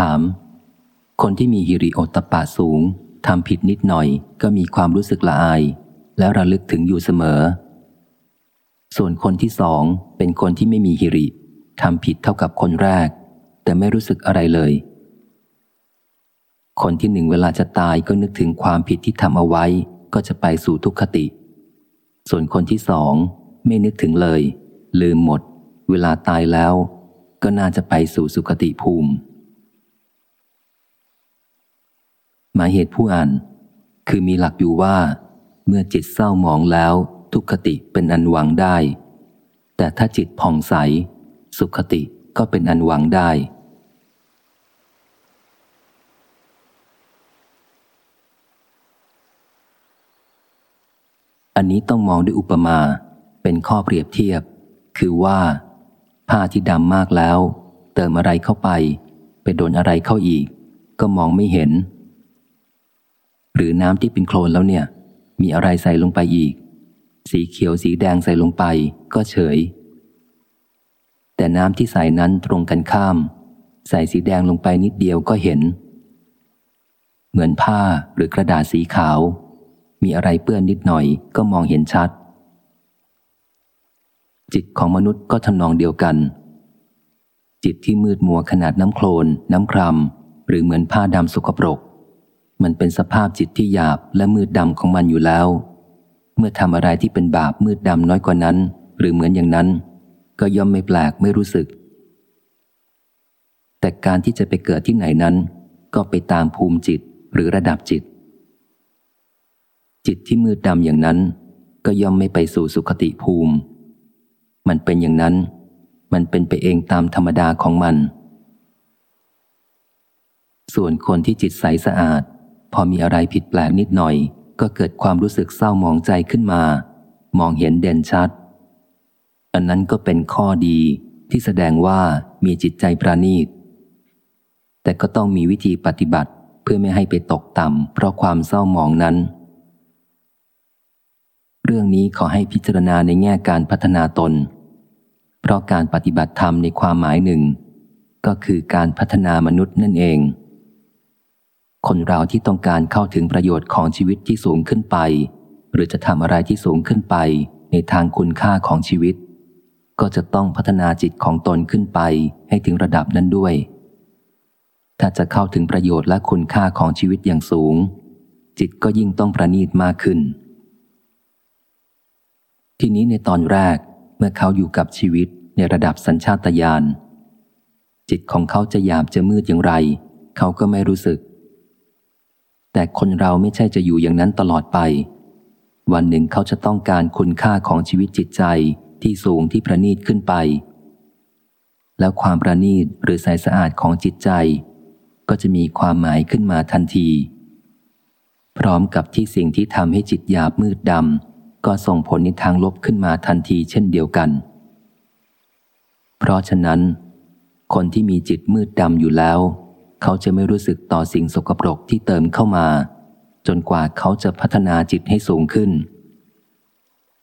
ถาม คนที่มีฮิริโอตปาสูงทำผิดนิดหน่อย ก็มีความรู้สึกละอาย และระลึกถึงอยู่เสมอ ส่วนคนที่สองเป็นคนที่ไม่มีฮิริทำผิดเท่ากับคนแรก แต่ไม่รู้สึกอะไรเลย คนที่หนึ่งเวลาจะตายก็นึกถึงความผิดที่ทำเอาไว้ ก็จะไปสู่ทุกขติ ส่วนคนที่สองไม่นึกถึงเลย ลืมหมด เวลาตายแล้ว ก็น่าจะไปสู่สุคติภูมิ หมายเหตุผู้อ่าน คือมีหลักอยู่ว่า เมื่อจิตเศร้าหมองแล้ว ทุกขติเป็นอันหวังได้ แต่ถ้าจิตผ่องใส สุขติก็เป็นอันหวังได้ อันนี้ต้องมองด้วยอุปมา เป็นข้อเปรียบเทียบ คือว่า ผ้าที่ดำมากแล้ว เติมอะไรเข้าไป ไปโดนอะไรเข้าอีก ก็มองไม่เห็น หรือน้ำที่เป็นโคลนแล้วเนี่ย มีอะไรใส่ลงไปอีก สีเขียวสีแดงใส่ลงไปก็เฉย แต่น้ำที่ใส่นั้นตรงกันข้าม ใส่สีแดงลงไปนิดเดียวก็เห็น เหมือนผ้าหรือกระดาษสีขาว มีอะไรเปื้อนนิดหน่อยก็มองเห็นชัด จิตของมนุษย์ก็ทำนองเดียวกัน จิตที่มืดมัวขนาดน้ำโคลนน้ำครามหรือเหมือนผ้าดำสกปรก มันเป็นสภาพจิตที่หยาบและมืดดำของมันอยู่แล้ว เมื่อทำอะไรที่เป็นบาปมืดดำน้อยกว่านั้น หรือเหมือนอย่างนั้น ก็ย่อมไม่แปลกไม่รู้สึก แต่การที่จะไปเกิดที่ไหนนั้น ก็ไปตามภูมิจิตหรือระดับจิต จิตที่มืดดำอย่างนั้น ก็ย่อมไม่ไปสู่สุขติภูมิ มันเป็นอย่างนั้น มันเป็นไปเองตามธรรมดาของมันส่วนคนที่จิตใสสะอาด พอมีอะไรผิดแปลกนิดหน่อย ก็เกิดความรู้สึกเศร้ามองใจขึ้นมา มองเห็นเด่นชัด อันนั้นก็เป็นข้อดีที่แสดงว่ามีจิตใจประณีต แต่ก็ต้องมีวิธีปฏิบัติเพื่อไม่ให้ไปตกต่ำเพราะความเศร้ามองนั้น เรื่องนี้ขอให้พิจารณาในแง่การพัฒนาตน เพราะการปฏิบัติธรรมในความหมายหนึ่ง ก็คือการพัฒนามนุษย์นั่นเอง คนเราที่ต้องการเข้าถึงประโยชน์ของชีวิตที่สูงขึ้นไป หรือจะทำอะไรที่สูงขึ้นไป ในทางคุณค่าของชีวิต ก็จะต้องพัฒนาจิตของตนขึ้นไปให้ถึงระดับนั้นด้วย ถ้าจะเข้าถึงประโยชน์และคุณค่าของชีวิตอย่างสูง จิตก็ยิ่งต้องประณีตมากขึ้น ทีนี้ในตอนแรกเมื่อเขาอยู่กับชีวิตในระดับสัญชาตญาณจิตของเขาจะหยาบจะมืดอย่างไร เขาก็ไม่รู้สึก แต่คนเราไม่ใช่จะอยู่อย่างนั้นตลอดไป วันหนึ่งเขาจะต้องการคุณค่าของชีวิตจิตใจที่สูงที่ประณีตขึ้นไป แล้วความประณีตหรือใสสะอาดของจิตใจ ก็จะมีความหมายขึ้นมาทันที พร้อมกับที่สิ่งที่ทำให้จิตหยาบมืดดำก็ส่งผลในทางลบขึ้นมาทันทีเช่นเดียวกัน เพราะฉะนั้น คนที่มีจิตมืดดำอยู่แล้ว เขาจะไม่รู้สึกต่อสิ่งสกปรกที่เติมเข้ามา จนกว่าเขาจะพัฒนาจิตให้สูงขึ้น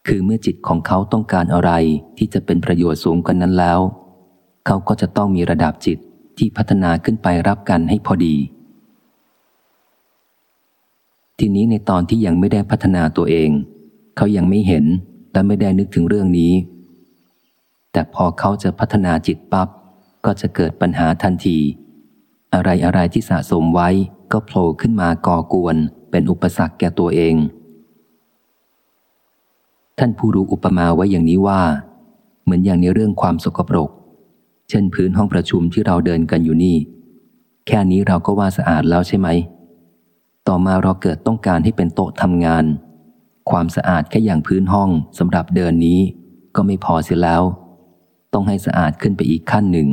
คือเมื่อจิตของเขาต้องการอะไรที่จะเป็นประโยชน์สูงกว่านั้นแล้ว เขาก็จะต้องมีระดับจิตที่พัฒนาขึ้นไปรับกันให้พอดี ทีนี้ในตอนที่ยังไม่ได้พัฒนาตัวเอง เขายังไม่เห็นและไม่ได้นึกถึงเรื่องนี้ แต่พอเขาจะพัฒนาจิตปับ๊บก็จะเกิดปัญหาทันที อะไรอะไรที่สะสมไว้ก็โผล่ขึ้นมาก่อกวน เป็นอุปสรรคแก่ตัวเอง ท่านผู้รู้อุปมาไว้อย่างนี้ว่า เหมือนอย่างในเรื่องความสกปรก เช่นพื้นห้องประชุมที่เราเดินกันอยู่นี่ แค่นี้เราก็ว่าสะอาดแล้วใช่ไหม ต่อมาเราเกิดต้องการให้เป็นโต๊ะทำงาน ความสะอาดแค่อย่างพื้นห้องสำหรับเดินนี้ ก็ไม่พอเสียแล้ว ต้องให้สะอาดขึ้นไปอีกขั้นหนึ่ง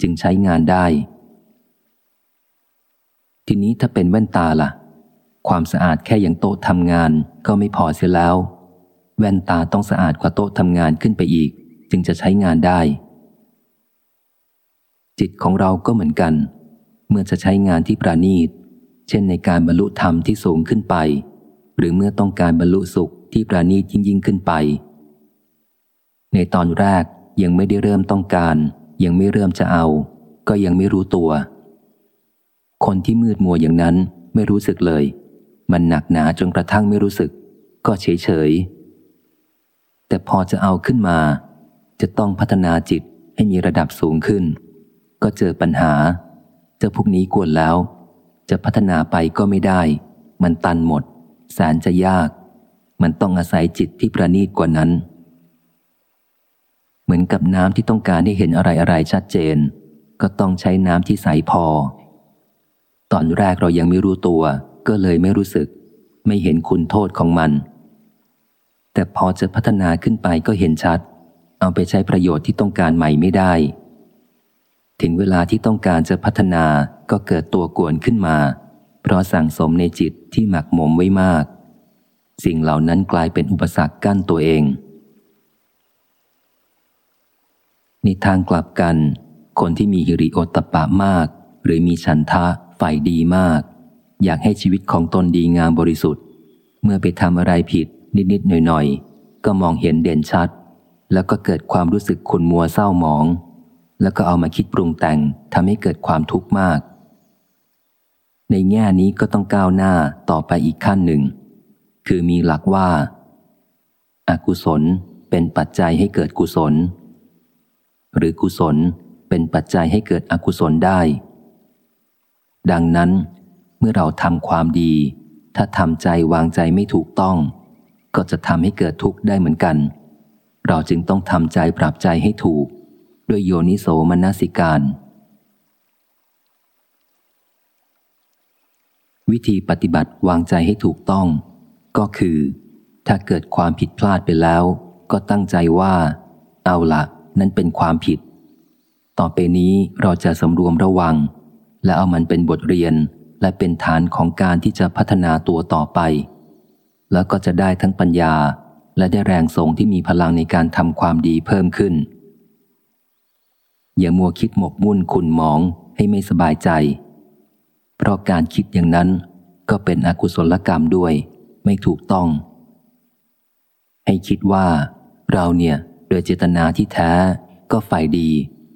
จึงใช้งานได้ ทีนี้ถ้าเป็นแว่นตาล่ะ ความสะอาดแค่อย่างโต๊ะทำงานก็ไม่พอเสียแล้ว แว่นตาต้องสะอาดกว่าโต๊ะทำงานขึ้นไปอีก จึงจะใช้งานได้ จิตของเราก็เหมือนกัน เมื่อจะใช้งานที่ประณีต เช่นในการบรรลุธรรมที่สูงขึ้นไป หรือเมื่อต้องการบรรลุสุขที่ประณีตยิ่งยิ่งขึ้นไป ในตอนแรกยังไม่ได้เริ่มต้องการ ยังไม่เริ่มจะเอา ก็ยังไม่รู้ตัว คนที่มืดมัวอย่างนั้นไม่รู้สึกเลย มันหนักหนาจนกระทั่งไม่รู้สึก ก็เฉยเฉยแต่พอจะเอาขึ้นมา จะต้องพัฒนาจิตให้มีระดับสูงขึ้น ก็เจอปัญหา เจอพวกนี้กวนแล้ว จะพัฒนาไปก็ไม่ได้ มันตันหมดแสนจะยาก มันต้องอาศัยจิตที่ประณีตกว่านั้น เหมือนกับน้ำที่ต้องการให้เห็นอะไรอะไรชัดเจน ก็ต้องใช้น้ำที่ใสพอ ตอนแรกเรายังไม่รู้ตัว ก็เลยไม่รู้สึก ไม่เห็นคุณโทษของมัน แต่พอจะพัฒนาขึ้นไปก็เห็นชัด เอาไปใช้ประโยชน์ที่ต้องการใหม่ไม่ได้ ถึงเวลาที่ต้องการจะพัฒนาก็เกิดตัวกวนขึ้นมา เพราะสั่งสมในจิตที่หมักหมมไว้มาก สิ่งเหล่านั้นกลายเป็นอุปสรรคกั้นตัวเองในทางกลับกัน คนที่มีฮิริโอตปะมาก หรือมีฉันทะ ฝ่ายดีมาก อยากให้ชีวิตของตนดีงามบริสุทธิ์ เมื่อไปทำอะไรผิดนิดๆหน่อยๆ ก็มองเห็นเด่นชัด แล้วก็เกิดความรู้สึกขุนมัวเศร้าหมอง แล้วก็เอามาคิดปรุงแต่งทำให้เกิดความทุกข์มาก ในแง่นี้ก็ต้องก้าวหน้าต่อไปอีกขั้นหนึ่ง คือมีหลักว่าอากุศลเป็นปัจจัยให้เกิดกุศล หรือกุศลเป็นปัจจัยให้เกิดอกุศลได้ ดังนั้น เมื่อเราทำความดี ถ้าทำใจวางใจไม่ถูกต้อง ก็จะทำให้เกิดทุกข์ได้เหมือนกัน เราจึงต้องทำใจปรับใจให้ถูก ด้วยโยนิโสมนสิการ วิธีปฏิบัติวางใจให้ถูกต้อง ก็คือ ถ้าเกิดความผิดพลาดไปแล้ว ก็ตั้งใจว่า เอาละนั้นเป็นความผิด ต่อไปนี้เราจะสำรวมระวัง และเอามันเป็นบทเรียนและเป็นฐานของการที่จะพัฒนาตัวต่อไป แล้วก็จะได้ทั้งปัญญาและได้แรงส่งที่มีพลังในการทำความดีเพิ่มขึ้น อย่ามัวคิดหมกมุ่นขุนหมองให้ไม่สบายใจ เพราะการคิดอย่างนั้นก็เป็นอกุศลกรรมด้วย ไม่ถูกต้อง ให้คิดว่า เราเนี่ยโดยเจตนาที่แท้ ก็ฝ่ายดี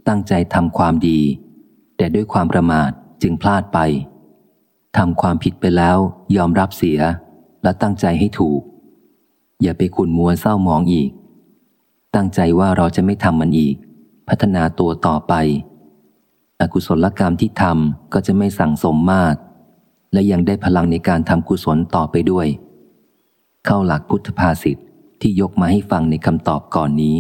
ตั้งใจทำความดี แต่ด้วยความประมาท จึงพลาดไปทำความผิดไปแล้วยอมรับเสียและตั้งใจให้ถูก อย่าไปขุนมัวเศร้าหมองอีก ตั้งใจว่าเราจะไม่ทำมันอีก พัฒนาตัวต่อไป อกุศลกรรมที่ทำก็จะไม่สั่งสมมาก และยังได้พลังในการทำกุศลต่อไปด้วย เข้าหลักพุทธภาษิตที่ยกมาให้ฟังในคำตอบก่อนนี้